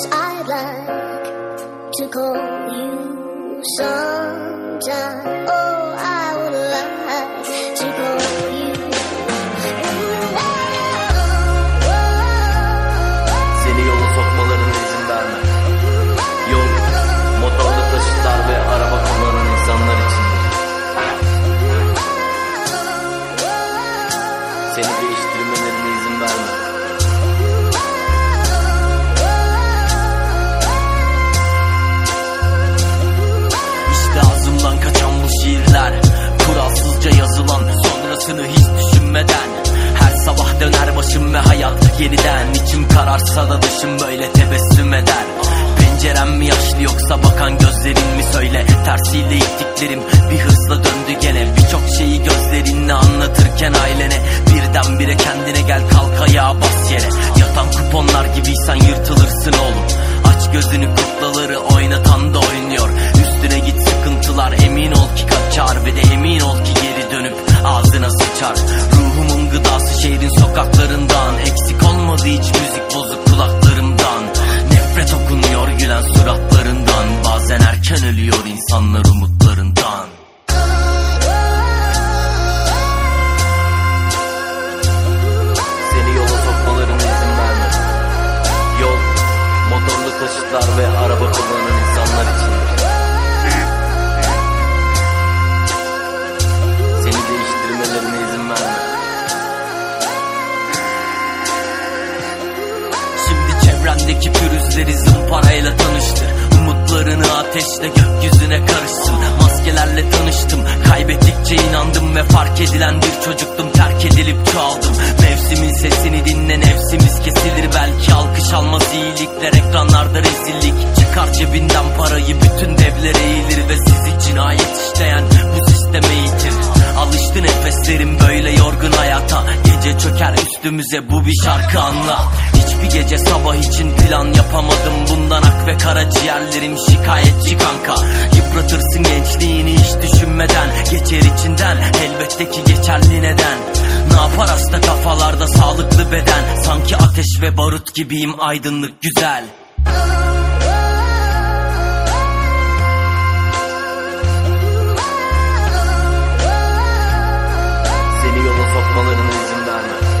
Cause I'd like to call you sometime. Oh, I would like to call you. Seni yola sokmalarına izin verme Yol, motorlu ve araba kullanan insanlar içindir Seni değiştirmelerine izin verme başım ve hayat yeniden İçim kararsa da dışım böyle tebessüm eder. Pencerem mi yaşlı yoksa bakan gözlerin mi söyle? Tersiyle ittiklerim bir hızla döndü gene. Birçok şeyi gözlerinle anlatırken ailene. Birdenbire kendine gel kalk ayağa bas yere. Yatan kuponlar gibiysen yırtılırsın oğlum. Aç gözünü kuklaları oynatan da taşıtlar ve araba kullanan insanlar içindir. Seni değiştirmelerine izin verme. Şimdi çevrendeki pürüzleri zımparayla tanıştır. Umutlarını ateşle gökyüzüne karışsın. Maskelerle tanıştım. Kaybettikçe inandım ve fark edilen bir çocuktum. Terk edilip çoğaldım Mevsimin sesini dinle nefsimiz kesilir. Belki alkış almaz iyilikler ekranlarda rezillik. Çıkar cebinden parayı bütün devler eğilir Ve sizi cinayet işleyen bu sisteme eğitir Alıştı nefeslerim böyle yorgun hayata. Gece çöker üstümüze bu bir şarkı anla. Hiçbir gece sabah için plan yapamadım. Bundan ak ve karaciğerlerim şikayetçi kanka. Yıpratırsın gençliğini hiç düşünmeden. Geçer içinden elbette ki geçerli neden Kafalarda sağlıklı beden. Sanki ateş ve barut gibiyim aydınlık güzel. Seni yola sokmalarına izin vermez